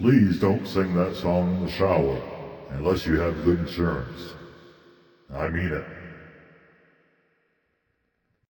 Please don't sing that song in the shower unless you have good insurance. I mean it.